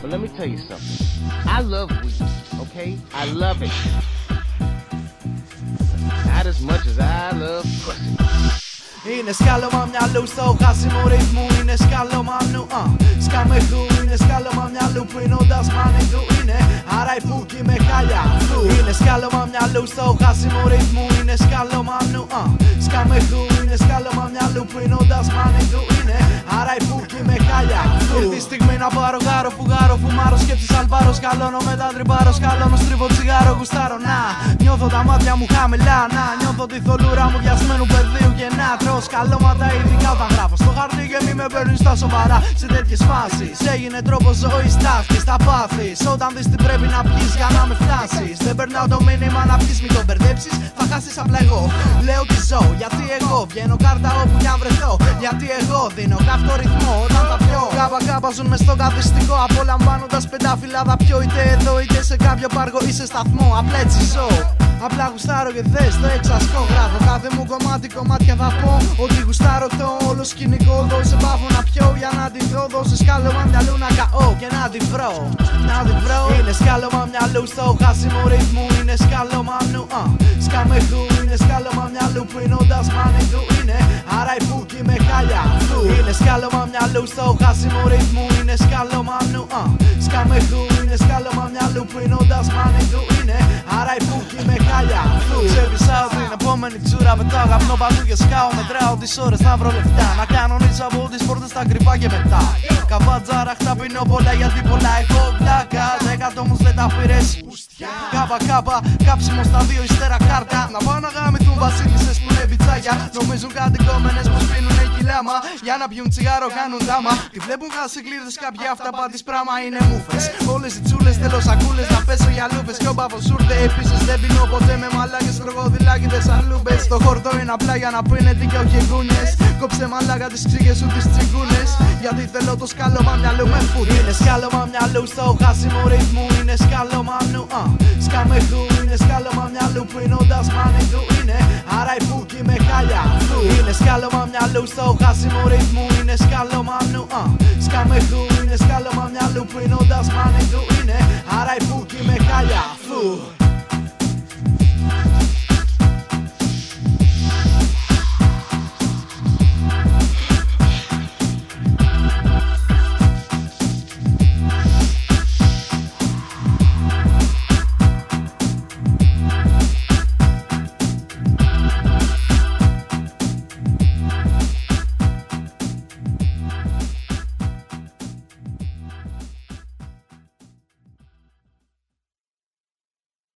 But let me tell you something. I love weed, okay? I love it. Not as much as I love pussy. Είναι σκάλωμα μυαλού στο χάσιμο ρυθμού Είναι σκάλωμα νου, α, σκάμε χου Είναι σκάλωμα μυαλού πίνοντας μανιτού Είναι άρα η πούκι με χάλια φου Είναι σκάλωμα μυαλού στο χάσιμο ρυθμού Είναι σκάλωμα νου, α, σκάμε χου Είναι σκάλωμα μυαλού πίνοντας μανιτού Είναι άρα η πούκι με χάλια φου Ήρθε η στιγμή να πάρω γάρο, φουγάρο, φουμάρος Σκέψεις αλβάρο, σκαλώνω μετά τριμπάρο Σκαλώνω, στρίβω τσιγάρο, γουστάρω να Νιώθω τα μάτια μου χαμηλά Να νιώθω τη θολούρα μου βιασμένου πεδίου και να τρώω σκαλώματα ειδικά όταν γράφω στο χαρτί και μη με παίρνεις στα σοβαρά σε τέτοιες φάσεις. Έγινε τρόπος ζωής, τάχτη, τα πάθεις. Όταν δεις τι πρέπει να πιεις για να με φτάσεις. Δεν περνάω το μήνυμα να πιει, μην το μπερδέψεις. Θα χάσεις απλά εγώ. Λέω τι ζω, γιατί εγώ βγαίνω κάρτα όπου κι αν βρεθώ. Γιατί εγώ δίνω καυτό ρυθμό όταν τα πιω. Κάπα κάπα ζουν μες στο καθιστικό. Απολαμβάνοντας πεντάφυλλα θα πιω είτε εδώ είτε σε κάποιο πάργο ή σε σταθμό. Απλά έτσι ζω. Απλά γουστάρω και δες το εξασκό Γράφω κάθε μου κομμάτι κομμάτια θα πω Ότι γουστάρω το όλο σκηνικό Δώσε πάφο να πιω για να τη δω Δώσε σκάλωμα μυαλού να καώ και να τη βρω Να τη βρω Είναι σκάλωμα μυαλού στο χάσιμο ρυθμού Είναι σκάλωμα νου α, Σκάμε χου Είναι σκάλωμα μυαλού πίνοντας μανιτού σκάλωμα μυαλού στο χάσιμο ρυθμού Είναι σκάλωμα νου α, Σκάμε χου Είναι σκάλωμα μυαλού πίνοντας μανιτού Είναι άρα η πούκι με χάλια. Φου Ξεβισάω την επόμενη τσούρα με το αγαπνό παντού και σκάω. Μετράω τις ώρες να βρω λεφτά. Να κανονίζω από τις πόρτες τα κρυφά και μετά. Καβάτζαρα χταπινώ πολλά γιατί πολλά έχω πλάκα. Δέκατο όμως δεν τα πήρες Κάπα κάπα κάψιμο στα δύο ύστερα κάρτα. Να πάω να γάμηθουν βασίλισσες που είναι πιτσάκια Νομίζουν κάτι κόμενες πως πίνουνε κιλάμα Για να πιούν τσιγάρο κάνουν δάμα. Τη βλέπουν χασικλίδες κάποια αυτά πάντης πράμα. Είναι μούφες Όλες οι τσούλες θέλω σακούλες να πέσω για λούφες. Και ο μπάφος σούρτε επίσης δεν πίνω ποτέ. Με μαλάκες Κροκοδιλάκιδες αλούμπες Το χορτό είναι απλά για να πίνετε και όχι γκούνες Κόψε μαλάκα τις ξύγες σου τις τσιγκούνες. Γιατί θέλω το σκάλωμα μυαλού με φούτ Είναι σκάλωμα μυαλού στο χάσιμο ρυθμού. Είναι σκάλωμα νου α, σκάμε χου Είναι σκάλωμα μυαλού πίνοντας μανιτού. Είναι άρα η πούκι με χάλια. φου Είναι σκάλωμα μυαλό στο χάσιμο ρυθμού Είναι σκάλωμα νου, uh. σκάμε χου, είναι σκάλωμα μυαλό που είναι